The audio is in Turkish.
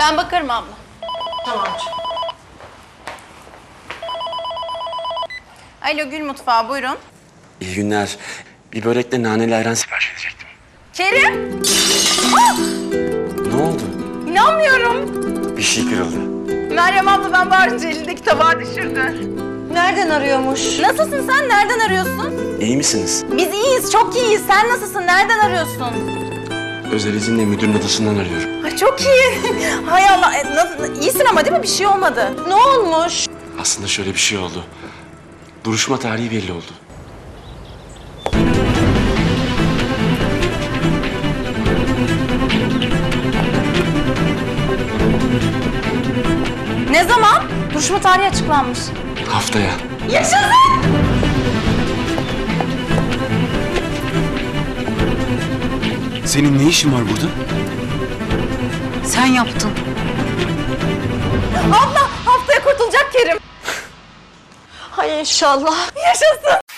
Ben bakarım abla. Tamam. Alo Gül Mutfağı buyurun. İyi günler. Bir börekle naneli ayran sipariş edecektim. Kerim! Ne oldu? İnanmıyorum. Bir şey kırıldı. Meryem abla ben bağırınca elindeki tabağı düşürdü. Nereden arıyormuş? Nasılsın sen? Nereden arıyorsun? İyi misiniz? Biz iyiyiz, çok iyiyiz. Sen nasılsın? Nereden arıyorsun? Özel izinle müdürün odasından arıyorum. Ay çok iyi. Hay Allah. E, na- iyisin ama değil mi? Bir şey olmadı. Ne olmuş? Aslında şöyle bir şey oldu. Duruşma tarihi belli oldu. Ne zaman? Duruşma tarihi açıklanmış. Haftaya. Yaşasın! Senin ne işin var burada? Sen yaptın. Abla haftaya kurtulacak Kerim. Hay inşallah. Yaşasın!